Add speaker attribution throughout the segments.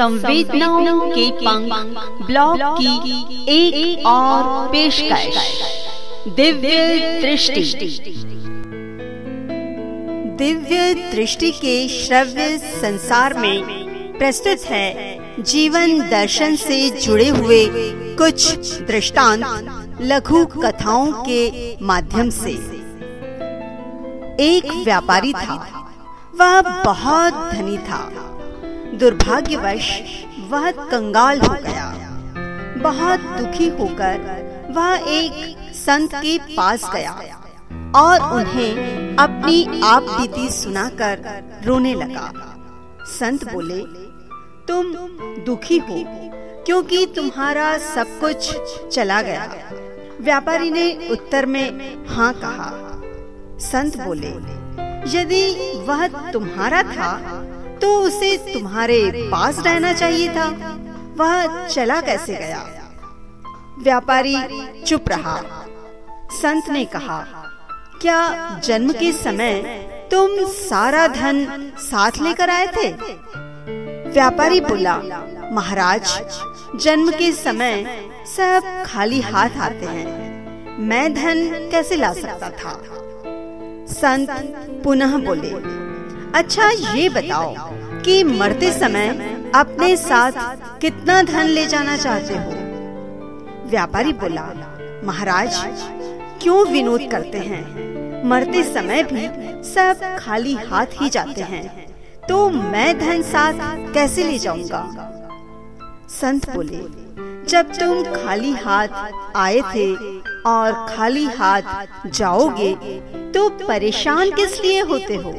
Speaker 1: संवेदनाओं के पंख ब्लॉग की एक, एक और पेशकश। दिव्य दृष्टि।
Speaker 2: दिव्य दृष्टि के श्रव्य संसार में प्रस्तुत है जीवन दर्शन से जुड़े हुए कुछ दृष्टांत लघु कथाओं के माध्यम से। एक व्यापारी था। वह बहुत धनी था। दुर्भाग्यवश, वह कंगाल हो गया। बहुत दुखी होकर वह एक संत के पास गया और उन्हें अपनी आप बीती सुनाकर रोने लगा। संत बोले, तुम दुखी हो, क्योंकि तुम्हारा सब कुछ चला गया। व्यापारी ने उत्तर में हाँ कहा। संत बोले, यदि वह तुम्हारा था तो उसे तुम्हारे पास रहना चाहिए था। वह चला कैसे गया? व्यापारी चुप रहा। संत ने कहा, क्या जन्म के समय तुम सारा धन साथ लेकर आए थे? व्यापारी बोला, महाराज, जन्म के समय सब खाली हाथ आते हैं। मैं धन कैसे ला सकता था? संत पुनः बोले अच्छा ये बताओ कि मरते समय अपने साथ कितना धन ले जाना चाहते हो? व्यापारी बोला, महाराज, क्यों विनोद करते हैं? मरते समय भी सब खाली हाथ ही जाते हैं तो मैं धन साथ कैसे ले जाऊँगा? संत बोले, जब तुम खाली हाथ आए थे और खाली हाथ जाओगे तो परेशान किस लिए होते हो?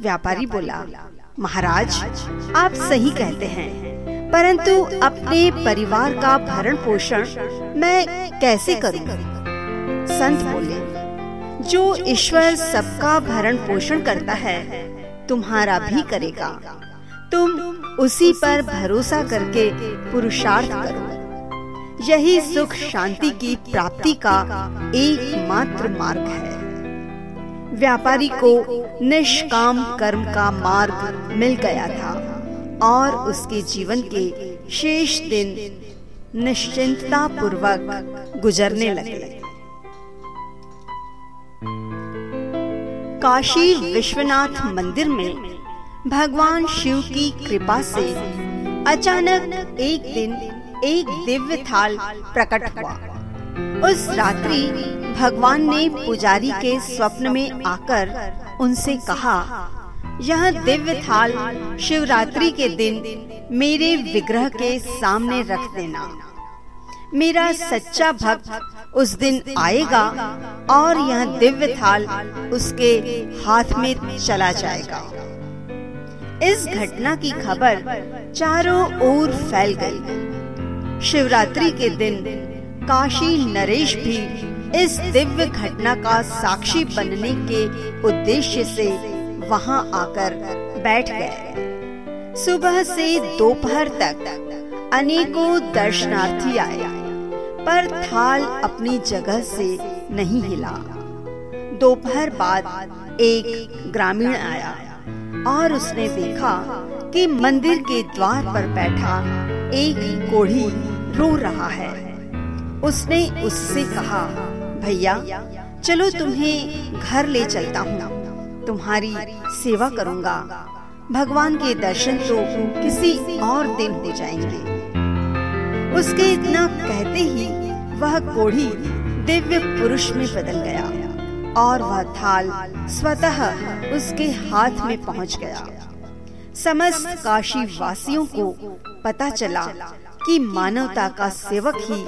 Speaker 2: व्यापारी बोला महाराज आप सही कहते हैं परंतु अपने परिवार का भरण पोषण मैं कैसे करूँ? संत बोले जो ईश्वर सबका भरण पोषण करता है तुम्हारा भी करेगा। तुम उसी पर भरोसा करके पुरुषार्थ करो। यही सुख शांति की प्राप्ति का एकमात्र मार्ग है। व्यापारी को निष्काम कर्म का मार्ग मिल गया था और उसके जीवन के शेष दिन निश्चिंतता पूर्वक गुजरने लगे। काशी विश्वनाथ मंदिर में भगवान शिव की कृपा से अचानक एक दिन एक दिव्य थाल प्रकट हुआ। उस रात्रि भगवान ने पुजारी के स्वप्न में आकर उनसे कहा, यह दिव्य थाल शिवरात्रि के दिन मेरे विग्रह के सामने रख देना मेरा सच्चा भक्त उस दिन आएगा और यह दिव्य थाल उसके हाथ में चला जाएगा इस घटना की खबर चारों ओर फैल गई। शिवरात्रि के दिन काशी नरेश भी इस दिव्य घटना का साक्षी बनने के उद्देश्य से वहाँ आकर बैठ गए। सुबह से दोपहर तक अनेकों दर्शनार्थी आए, पर थाल अपनी जगह से नहीं हिला। दोपहर बाद एक ग्रामीण आया और उसने देखा कि मंदिर के द्वार पर बैठा एक कोढ़ी रो रहा है। उसने उससे कहा, भैया, चलो तुम्हें घर ले चलता हूँ। तुम्हारी सेवा करूँगा। भगवान के दर्शन तो किसी और दिन हो जाएँगे। उसके इतना कहते ही वह कोढ़ी दिव्य पुरुष में बदल गया और वह थाल स्वतः उसके हाथ में पहुँच गया। समस्त काशी वासियों को पता चला कि मानवता का सेवक ही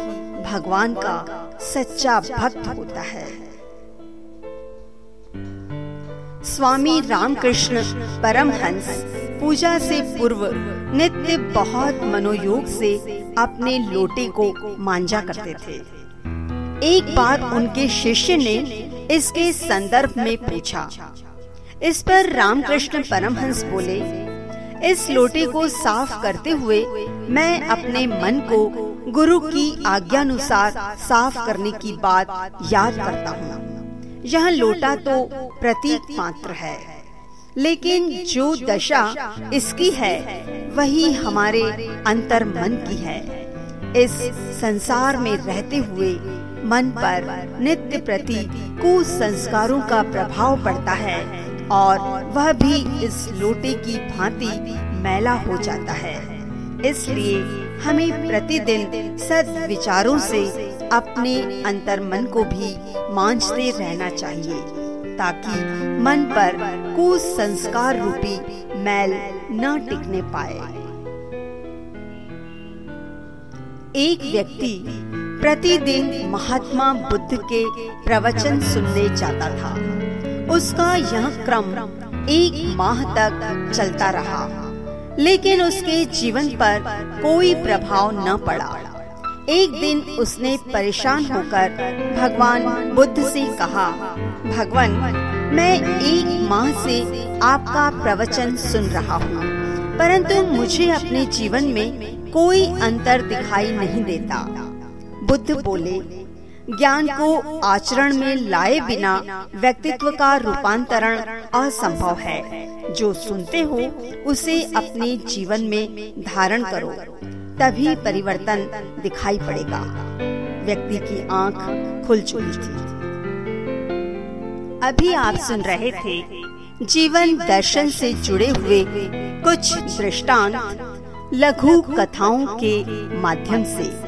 Speaker 2: भगवान का सच्चा भक्त होता है। स्वामी रामकृष्ण परमहंस पूजा से पूर्व नित्य बहुत मनोयोग से अपने लोटे को मांजा करते थे। एक बार उनके शिष्य ने इसके संदर्भ में पूछा। इस पर रामकृष्ण परमहंस बोले, इस लोटे को साफ़ करते हुए मैं अपने मन को गुरु की आज्ञानुसार साफ़ करने की बात याद करता हूँ। यह लोटा तो प्रतीक मात्र है। लेकिन जो दशा इसकी है, वही हमारे अंतर मन की है। इस संसार में रहते हुए मन पर नित्य प्रति कुसंस्कारों का प्रभाव पड़ता है और वह भी इस लोटे की भांति मैला हो जाता है। इसलिए हमें प्रतिदिन सद विचारों से अपने अंतर मन को भी मांझते रहना चाहिए, ताकि मन पर कुसंस्कार रूपी मैल न टिकने पाए। एक व्यक्ति प्रतिदिन महात्मा बुद्ध के प्रवचन सुनने जाता था। उसका यह क्रम एक माह तक चलता रहा। लेकिन उसके जीवन पर कोई प्रभाव न पड़ा। एक दिन उसने परेशान होकर भगवान बुद्ध से कहा, भगवान, मैं एक माह से आपका प्रवचन सुन रहा हूँ, परंतु मुझे अपने जीवन में कोई अंतर दिखाई नहीं देता। बुद्ध बोले ज्ञान को आचरण में लाए बिना व्यक्तित्व का रूपांतरण असंभव है। जो सुनते हो, उसे अपने जीवन में धारण करो, तभी परिवर्तन दिखाई पड़ेगा। व्यक्ति की आँख खुल चुकी थी। अभी आप सुन रहे थे, जीवन दर्शन से जुड़े हुए कुछ दृष्टांत लघु कथाओं के माध्यम से।